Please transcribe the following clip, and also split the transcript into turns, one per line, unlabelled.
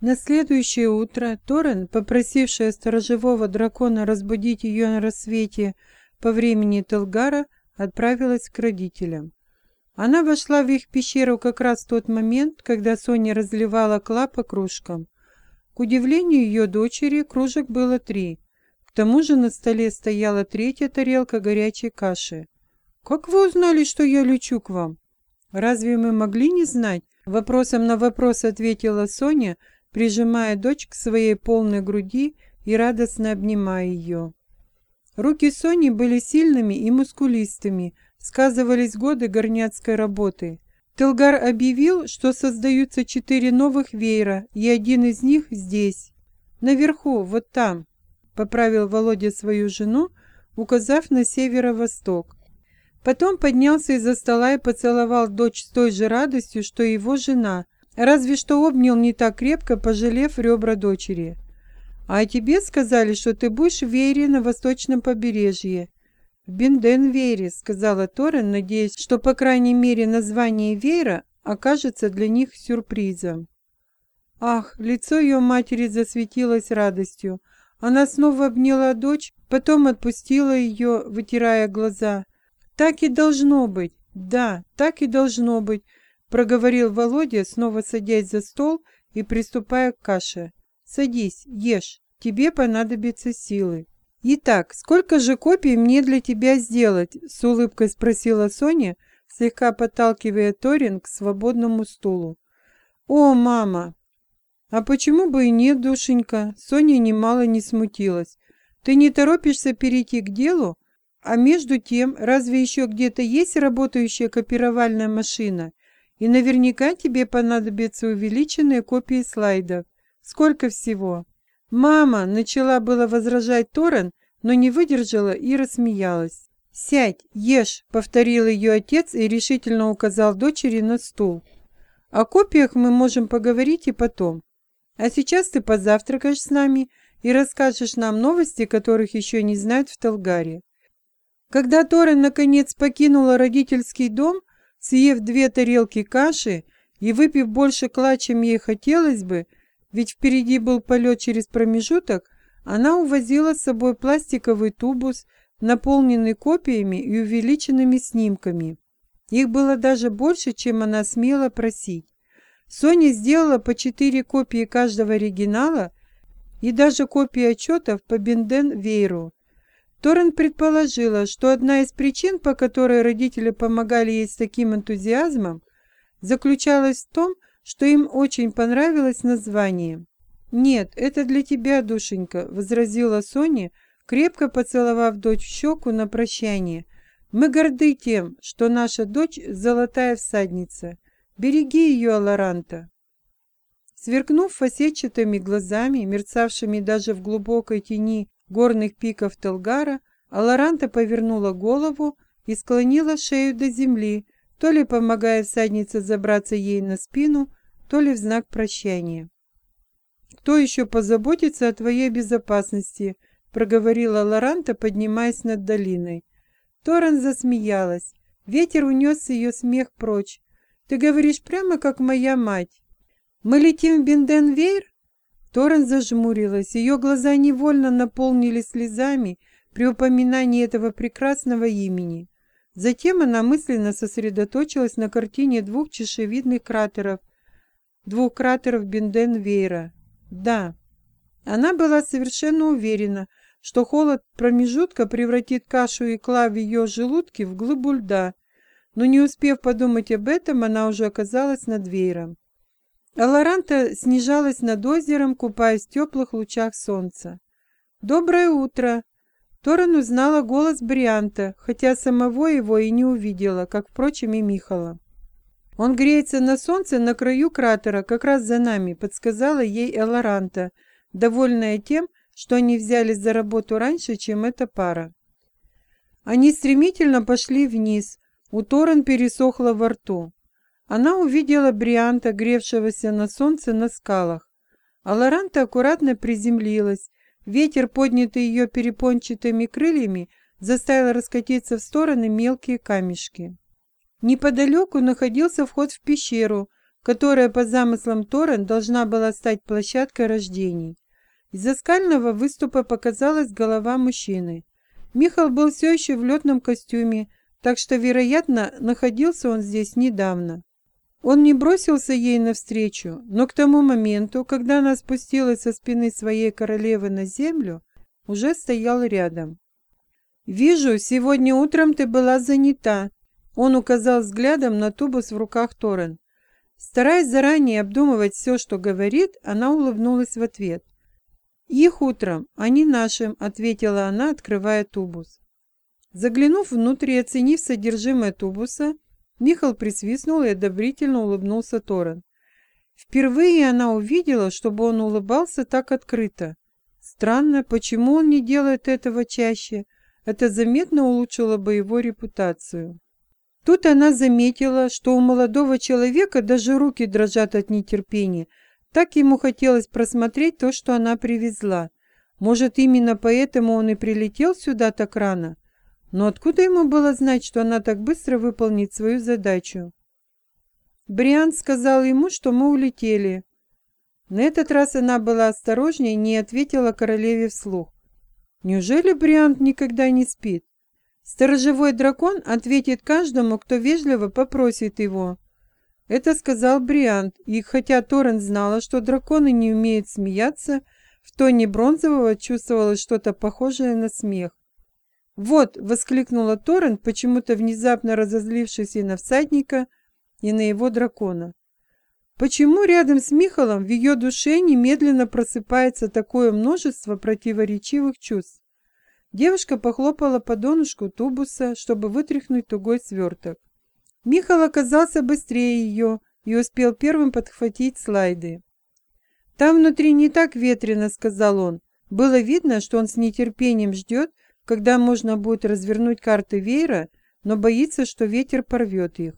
На следующее утро Торрен, попросившая сторожевого дракона разбудить ее на рассвете по времени Телгара, отправилась к родителям. Она вошла в их пещеру как раз в тот момент, когда Соня разливала клап по кружкам. К удивлению ее дочери, кружек было три. К тому же на столе стояла третья тарелка горячей каши. «Как вы узнали, что я лечу к вам?» «Разве мы могли не знать?» Вопросом на вопрос ответила Соня, прижимая дочь к своей полной груди и радостно обнимая ее. Руки Сони были сильными и мускулистыми, сказывались годы горняцкой работы. Телгар объявил, что создаются четыре новых веера, и один из них здесь. Наверху, вот там, поправил Володя свою жену, указав на северо-восток. Потом поднялся из-за стола и поцеловал дочь с той же радостью, что и его жена, разве что обнял не так крепко, пожалев ребра дочери. «А тебе сказали, что ты будешь в Вейре на восточном побережье». «В Бенден-Вейре», — сказала Торрен, надеясь, что, по крайней мере, название Вейра окажется для них сюрпризом. Ах, лицо ее матери засветилось радостью. Она снова обняла дочь, потом отпустила ее, вытирая глаза. «Так и должно быть, да, так и должно быть», — проговорил Володя, снова садясь за стол и приступая к каше. «Садись, ешь, тебе понадобятся силы». «Итак, сколько же копий мне для тебя сделать?» — с улыбкой спросила Соня, слегка подталкивая Торин к свободному стулу. «О, мама!» «А почему бы и нет, душенька?» Соня немало не смутилась. «Ты не торопишься перейти к делу? А между тем, разве еще где-то есть работающая копировальная машина? И наверняка тебе понадобятся увеличенные копии слайдов. Сколько всего?» «Мама!» — начала было возражать Торрен, но не выдержала и рассмеялась. «Сядь, ешь!» — повторил ее отец и решительно указал дочери на стул. «О копиях мы можем поговорить и потом. А сейчас ты позавтракаешь с нами и расскажешь нам новости, которых еще не знают в Талгаре». Когда Торрен наконец покинула родительский дом, съев две тарелки каши и выпив больше кла, чем ей хотелось бы, ведь впереди был полет через промежуток, она увозила с собой пластиковый тубус, наполненный копиями и увеличенными снимками. Их было даже больше, чем она смела просить. Соня сделала по четыре копии каждого оригинала и даже копии отчетов по Бенден-Вейру. Торрен предположила, что одна из причин, по которой родители помогали ей с таким энтузиазмом, заключалась в том, что им очень понравилось название. «Нет, это для тебя, душенька», — возразила Соня, крепко поцеловав дочь в щеку на прощание. «Мы горды тем, что наша дочь — золотая всадница. Береги ее, Аларанта». Сверкнув фасетчатыми глазами, мерцавшими даже в глубокой тени горных пиков Телгара, Аларанта повернула голову и склонила шею до земли, то ли помогая всаднице забраться ей на спину, то ли в знак прощания. «Кто еще позаботится о твоей безопасности?» — проговорила Лоранта, поднимаясь над долиной. Торрен засмеялась. Ветер унес ее смех прочь. «Ты говоришь прямо, как моя мать. Мы летим в Бенденвейр?» Торрен зажмурилась. Ее глаза невольно наполнились слезами при упоминании этого прекрасного имени. Затем она мысленно сосредоточилась на картине двух чешевидных кратеров двух кратеров Бенден-Вейра. Да, она была совершенно уверена, что холод промежутка превратит кашу и кла в ее желудке в глыбу льда, но не успев подумать об этом, она уже оказалась над веером. Аларанта снижалась над озером, купаясь в теплых лучах солнца. «Доброе утро!» Торрен узнала голос Брианта, хотя самого его и не увидела, как, впрочем, и Михала. «Он греется на солнце на краю кратера, как раз за нами», — подсказала ей Элоранта, довольная тем, что они взялись за работу раньше, чем эта пара. Они стремительно пошли вниз. У Торрен пересохло во рту. Она увидела Брианта, гревшегося на солнце на скалах. А Лоранта аккуратно приземлилась. Ветер, поднятый ее перепончатыми крыльями, заставил раскатиться в стороны мелкие камешки. Неподалеку находился вход в пещеру, которая по замыслам Торрен должна была стать площадкой рождений. Из-за скального выступа показалась голова мужчины. Михал был все еще в летном костюме, так что, вероятно, находился он здесь недавно. Он не бросился ей навстречу, но к тому моменту, когда она спустилась со спины своей королевы на землю, уже стоял рядом. «Вижу, сегодня утром ты была занята», — он указал взглядом на тубус в руках Торрен. Стараясь заранее обдумывать все, что говорит, она улыбнулась в ответ. «Их утром, а не нашим», — ответила она, открывая тубус. Заглянув внутрь и оценив содержимое тубуса, Михал присвистнул и одобрительно улыбнулся Торрен. Впервые она увидела, чтобы он улыбался так открыто. Странно, почему он не делает этого чаще? Это заметно улучшило бы его репутацию. Тут она заметила, что у молодого человека даже руки дрожат от нетерпения. Так ему хотелось просмотреть то, что она привезла. Может, именно поэтому он и прилетел сюда так рано? Но откуда ему было знать, что она так быстро выполнит свою задачу? Бриан сказал ему, что мы улетели. На этот раз она была осторожнее и не ответила королеве вслух. Неужели Бриант никогда не спит? Сторожевой дракон ответит каждому, кто вежливо попросит его. Это сказал Бриант, и хотя Торрен знала, что драконы не умеют смеяться, в тоне Бронзового чувствовалось что-то похожее на смех. «Вот!» — воскликнула Торрен, почему-то внезапно разозлившись и на всадника, и на его дракона. Почему рядом с Михалом в ее душе немедленно просыпается такое множество противоречивых чувств? Девушка похлопала по донышку тубуса, чтобы вытряхнуть тугой сверток. Михал оказался быстрее ее и успел первым подхватить слайды. «Там внутри не так ветрено», — сказал он. Было видно, что он с нетерпением ждет, когда можно будет развернуть карты веера, но боится, что ветер порвет их.